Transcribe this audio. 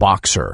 boxer.